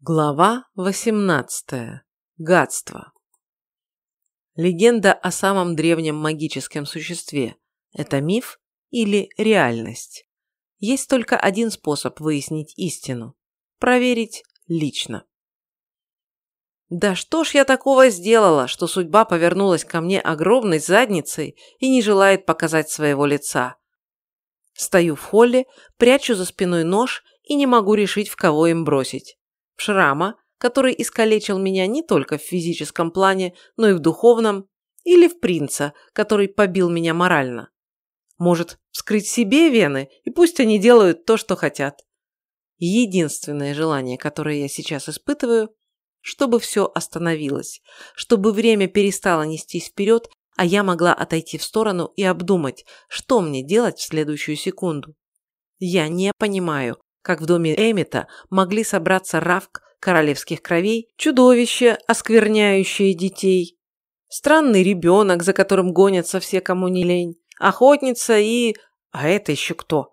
Глава 18. Гадство. Легенда о самом древнем магическом существе – это миф или реальность? Есть только один способ выяснить истину – проверить лично. Да что ж я такого сделала, что судьба повернулась ко мне огромной задницей и не желает показать своего лица? Стою в холле, прячу за спиной нож и не могу решить, в кого им бросить шрама, который искалечил меня не только в физическом плане, но и в духовном, или в принца, который побил меня морально. Может, вскрыть себе вены, и пусть они делают то, что хотят. Единственное желание, которое я сейчас испытываю, чтобы все остановилось, чтобы время перестало нестись вперед, а я могла отойти в сторону и обдумать, что мне делать в следующую секунду. Я не понимаю, как в доме Эмита могли собраться равк королевских кровей, чудовище, оскверняющее детей, странный ребенок, за которым гонятся все, кому не лень, охотница и... А это еще кто?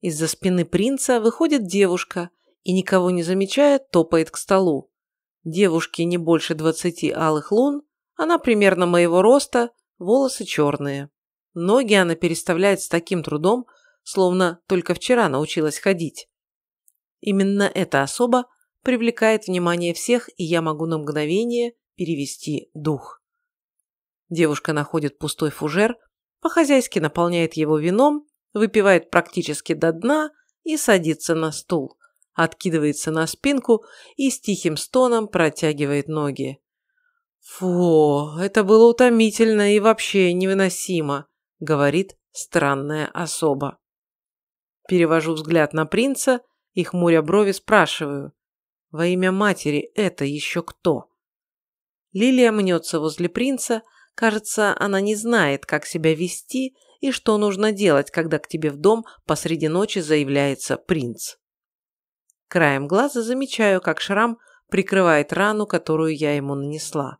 Из-за спины принца выходит девушка и, никого не замечая, топает к столу. Девушке не больше двадцати алых лун, она примерно моего роста, волосы черные. Ноги она переставляет с таким трудом, словно только вчера научилась ходить. Именно эта особа привлекает внимание всех, и я могу на мгновение перевести дух. Девушка находит пустой фужер, по-хозяйски наполняет его вином, выпивает практически до дна и садится на стул, откидывается на спинку и с тихим стоном протягивает ноги. «Фу, это было утомительно и вообще невыносимо», — говорит странная особа. Перевожу взгляд на принца и, хмуря брови, спрашиваю. Во имя матери это еще кто? Лилия мнется возле принца. Кажется, она не знает, как себя вести и что нужно делать, когда к тебе в дом посреди ночи заявляется принц. Краем глаза замечаю, как шрам прикрывает рану, которую я ему нанесла.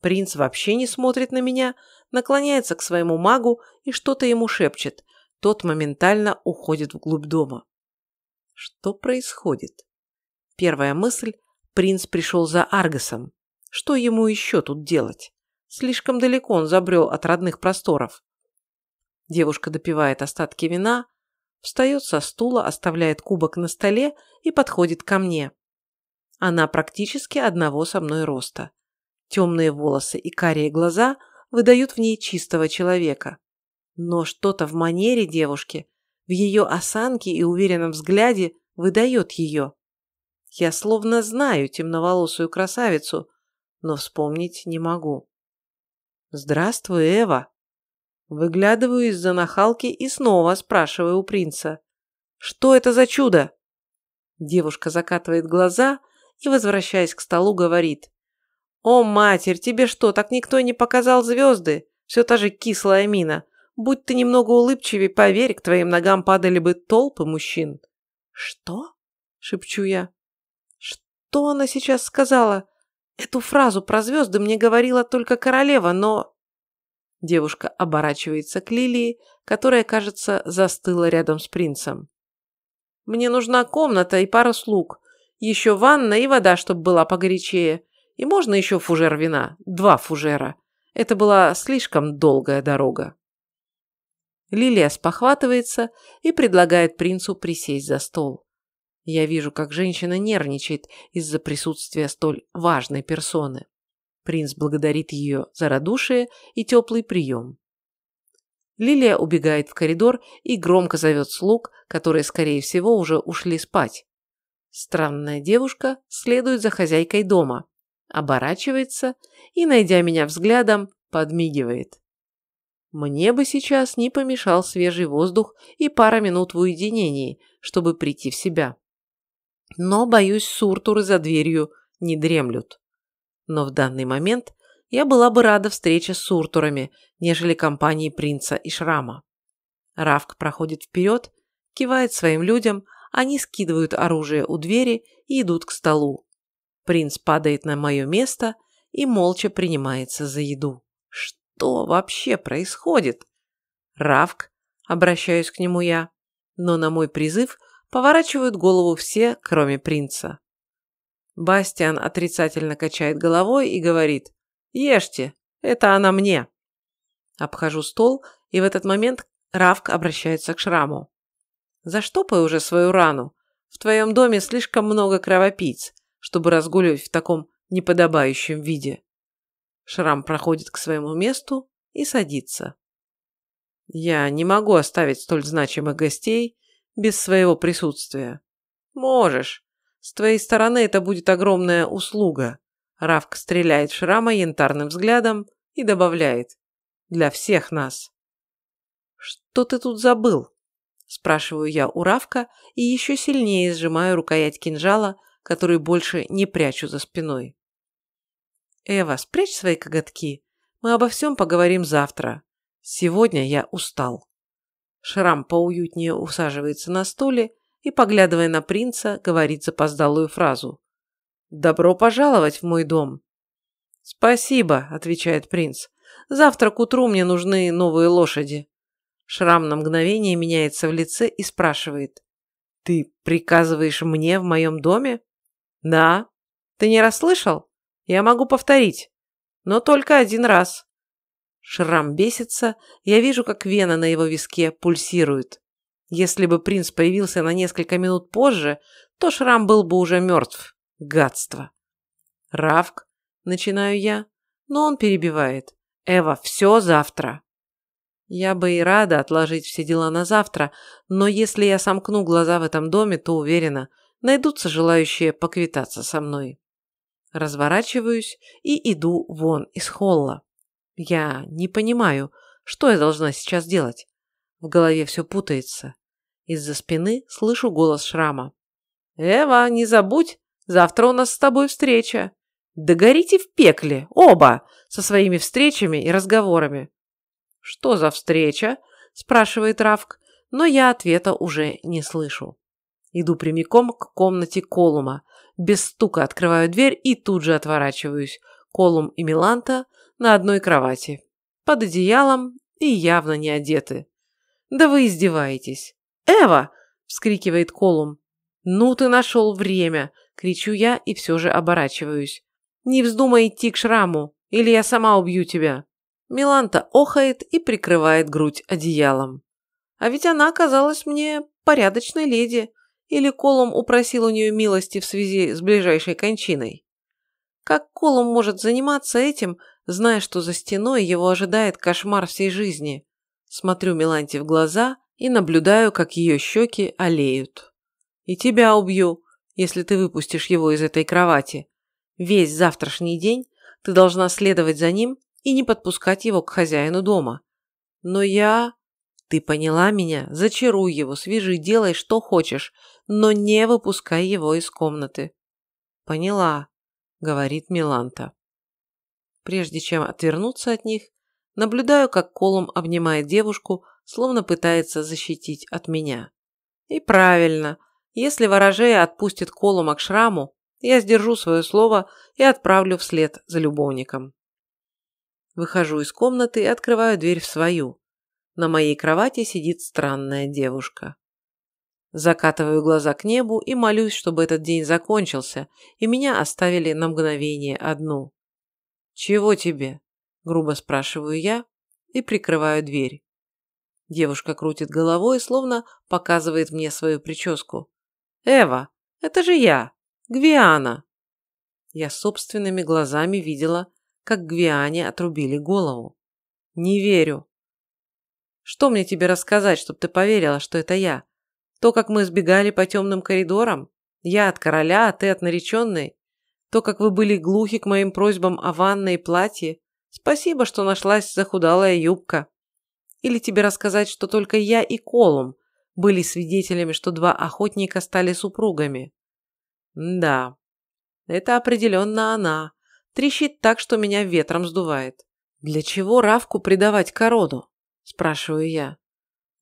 Принц вообще не смотрит на меня, наклоняется к своему магу и что-то ему шепчет. Тот моментально уходит вглубь дома. Что происходит? Первая мысль – принц пришел за Аргосом. Что ему еще тут делать? Слишком далеко он забрел от родных просторов. Девушка допивает остатки вина, встает со стула, оставляет кубок на столе и подходит ко мне. Она практически одного со мной роста. Темные волосы и карие глаза выдают в ней чистого человека. Но что-то в манере девушки в ее осанке и уверенном взгляде выдает ее. Я словно знаю темноволосую красавицу, но вспомнить не могу. «Здравствуй, Эва!» Выглядываю из-за нахалки и снова спрашиваю у принца. «Что это за чудо?» Девушка закатывает глаза и, возвращаясь к столу, говорит. «О, матерь, тебе что, так никто не показал звезды? Все та же кислая мина. Будь ты немного улыбчивее, поверь, к твоим ногам падали бы толпы мужчин. Что? Шепчу я. Что она сейчас сказала? Эту фразу про звезды мне говорила только королева, но... Девушка оборачивается к Лилии, которая, кажется, застыла рядом с принцем. «Мне нужна комната и пара слуг. Еще ванна и вода, чтобы была погорячее. И можно еще фужер вина. Два фужера. Это была слишком долгая дорога». Лилия спохватывается и предлагает принцу присесть за стол. Я вижу, как женщина нервничает из-за присутствия столь важной персоны. Принц благодарит ее за радушие и теплый прием. Лилия убегает в коридор и громко зовет слуг, которые, скорее всего, уже ушли спать. Странная девушка следует за хозяйкой дома, оборачивается и, найдя меня взглядом, подмигивает. Мне бы сейчас не помешал свежий воздух и пара минут в уединении, чтобы прийти в себя. Но, боюсь, суртуры за дверью не дремлют. Но в данный момент я была бы рада встрече с суртурами, нежели компанией принца и шрама. Равк проходит вперед, кивает своим людям, они скидывают оружие у двери и идут к столу. Принц падает на мое место и молча принимается за еду. Что вообще происходит? Равк, обращаюсь к нему я, но на мой призыв поворачивают голову все, кроме принца. Бастиан отрицательно качает головой и говорит «Ешьте, это она мне». Обхожу стол, и в этот момент Равк обращается к Шраму. «Заштопай уже свою рану. В твоем доме слишком много кровопийц, чтобы разгуливать в таком неподобающем виде». Шрам проходит к своему месту и садится. «Я не могу оставить столь значимых гостей без своего присутствия». «Можешь. С твоей стороны это будет огромная услуга». Равк стреляет Шрама янтарным взглядом и добавляет. «Для всех нас». «Что ты тут забыл?» Спрашиваю я у Равка и еще сильнее сжимаю рукоять кинжала, который больше не прячу за спиной. «Эва, спрячь свои коготки. Мы обо всем поговорим завтра. Сегодня я устал». Шрам поуютнее усаживается на стуле и, поглядывая на принца, говорит запоздалую фразу. «Добро пожаловать в мой дом». «Спасибо», – отвечает принц. «Завтра к утру мне нужны новые лошади». Шрам на мгновение меняется в лице и спрашивает. «Ты приказываешь мне в моем доме?» «Да. Ты не расслышал? Я могу повторить. Но только один раз». Шрам бесится, я вижу, как вена на его виске пульсирует. Если бы принц появился на несколько минут позже, то Шрам был бы уже мертв. Гадство. Равк, начинаю я, но он перебивает. Эва, все завтра. Я бы и рада отложить все дела на завтра, но если я сомкну глаза в этом доме, то уверена, найдутся желающие поквитаться со мной. Разворачиваюсь и иду вон из холла. Я не понимаю, что я должна сейчас делать. В голове все путается. Из-за спины слышу голос Шрама. «Эва, не забудь, завтра у нас с тобой встреча. Да горите в пекле, оба, со своими встречами и разговорами. «Что за встреча?» – спрашивает Равк, но я ответа уже не слышу. Иду прямиком к комнате Колума, без стука открываю дверь и тут же отворачиваюсь. Колум и Миланта на одной кровати, под одеялом и явно не одеты. «Да вы издеваетесь!» «Эва!» – вскрикивает Колум. «Ну ты нашел время!» – кричу я и все же оборачиваюсь. «Не вздумай идти к шраму, или я сама убью тебя!» Миланта охает и прикрывает грудь одеялом. А ведь она оказалась мне порядочной леди, или Колум упросил у нее милости в связи с ближайшей кончиной. Как Колум может заниматься этим, зная, что за стеной его ожидает кошмар всей жизни? Смотрю Миланте в глаза и наблюдаю, как ее щеки олеют. И тебя убью, если ты выпустишь его из этой кровати. Весь завтрашний день ты должна следовать за ним и не подпускать его к хозяину дома. Но я... Ты поняла меня? Зачаруй его, свяжи, делай, что хочешь, но не выпускай его из комнаты. Поняла, говорит Миланта. Прежде чем отвернуться от них, наблюдаю, как Колум обнимает девушку, словно пытается защитить от меня. И правильно, если ворожея отпустит Колума к шраму, я сдержу свое слово и отправлю вслед за любовником. Выхожу из комнаты и открываю дверь в свою. На моей кровати сидит странная девушка. Закатываю глаза к небу и молюсь, чтобы этот день закончился, и меня оставили на мгновение одну. «Чего тебе?» – грубо спрашиваю я и прикрываю дверь. Девушка крутит головой, словно показывает мне свою прическу. «Эва, это же я, Гвиана!» Я собственными глазами видела, как Гвиане отрубили голову. Не верю. Что мне тебе рассказать, чтобы ты поверила, что это я? То, как мы сбегали по темным коридорам? Я от короля, а ты от нареченной? То, как вы были глухи к моим просьбам о ванной и платье? Спасибо, что нашлась захудалая юбка. Или тебе рассказать, что только я и Колум были свидетелями, что два охотника стали супругами? Да, это определенно она, Трещит так, что меня ветром сдувает. «Для чего Равку предавать корону?» – спрашиваю я.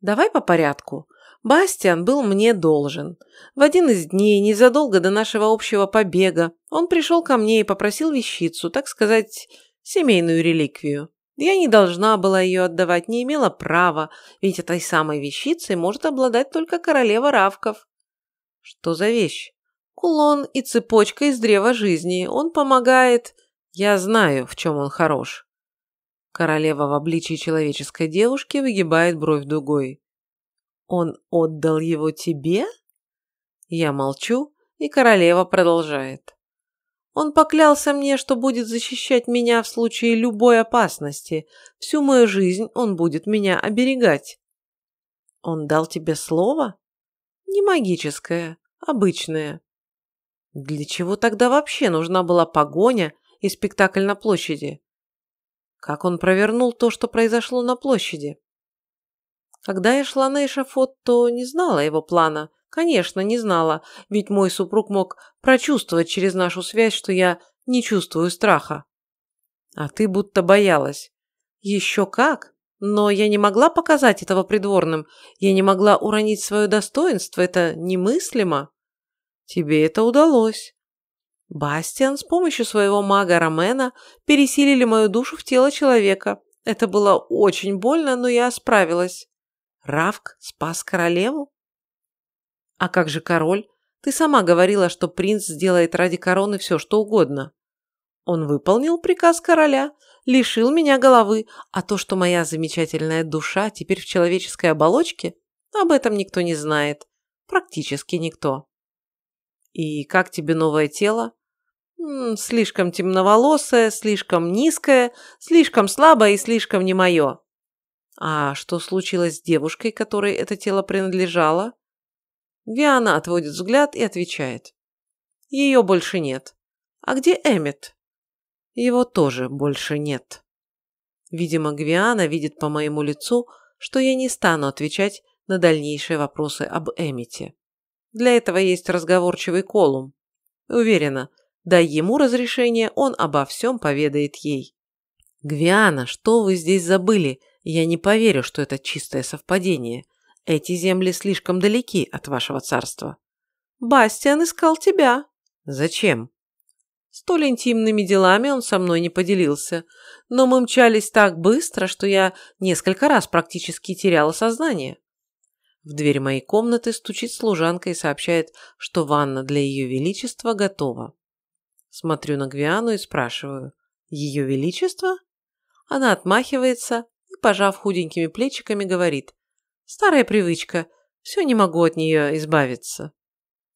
«Давай по порядку. Бастиан был мне должен. В один из дней, незадолго до нашего общего побега, он пришел ко мне и попросил вещицу, так сказать, семейную реликвию. Я не должна была ее отдавать, не имела права, ведь этой самой вещицей может обладать только королева Равков. Что за вещь? Кулон и цепочка из древа жизни. Он помогает... Я знаю, в чем он хорош. Королева в обличии человеческой девушки выгибает бровь дугой. Он отдал его тебе? Я молчу, и королева продолжает. Он поклялся мне, что будет защищать меня в случае любой опасности. Всю мою жизнь он будет меня оберегать. Он дал тебе слово? Не магическое, обычное. Для чего тогда вообще нужна была погоня и спектакль на площади? Как он провернул то, что произошло на площади? Когда я шла на эшафот, то не знала его плана – Конечно, не знала, ведь мой супруг мог прочувствовать через нашу связь, что я не чувствую страха. А ты будто боялась. Еще как? Но я не могла показать этого придворным. Я не могла уронить свое достоинство. Это немыслимо. Тебе это удалось. Бастиан с помощью своего мага Ромена пересилили мою душу в тело человека. Это было очень больно, но я справилась. Равк спас королеву? А как же король? Ты сама говорила, что принц сделает ради короны все, что угодно. Он выполнил приказ короля, лишил меня головы, а то, что моя замечательная душа теперь в человеческой оболочке, об этом никто не знает. Практически никто. И как тебе новое тело? Слишком темноволосое, слишком низкое, слишком слабое и слишком не мое. А что случилось с девушкой, которой это тело принадлежало? Виана отводит взгляд и отвечает. Ее больше нет. А где Эммет? Его тоже больше нет. Видимо, Гвиана видит по моему лицу, что я не стану отвечать на дальнейшие вопросы об Эммете. Для этого есть разговорчивый Колум. Уверена, дай ему разрешение, он обо всем поведает ей. «Гвиана, что вы здесь забыли? Я не поверю, что это чистое совпадение. Эти земли слишком далеки от вашего царства. Бастиан искал тебя. Зачем? Столь интимными делами он со мной не поделился, но мы мчались так быстро, что я несколько раз практически теряла сознание. В дверь моей комнаты стучит служанка и сообщает, что ванна для Ее Величества готова. Смотрю на Гвиану и спрашиваю, «Ее Величество?» Она отмахивается и, пожав худенькими плечиками, говорит, Старая привычка. Все не могу от нее избавиться.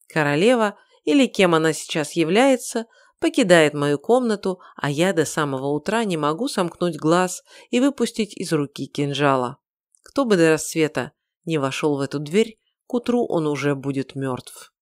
Королева, или кем она сейчас является, покидает мою комнату, а я до самого утра не могу сомкнуть глаз и выпустить из руки кинжала. Кто бы до рассвета не вошел в эту дверь, к утру он уже будет мертв.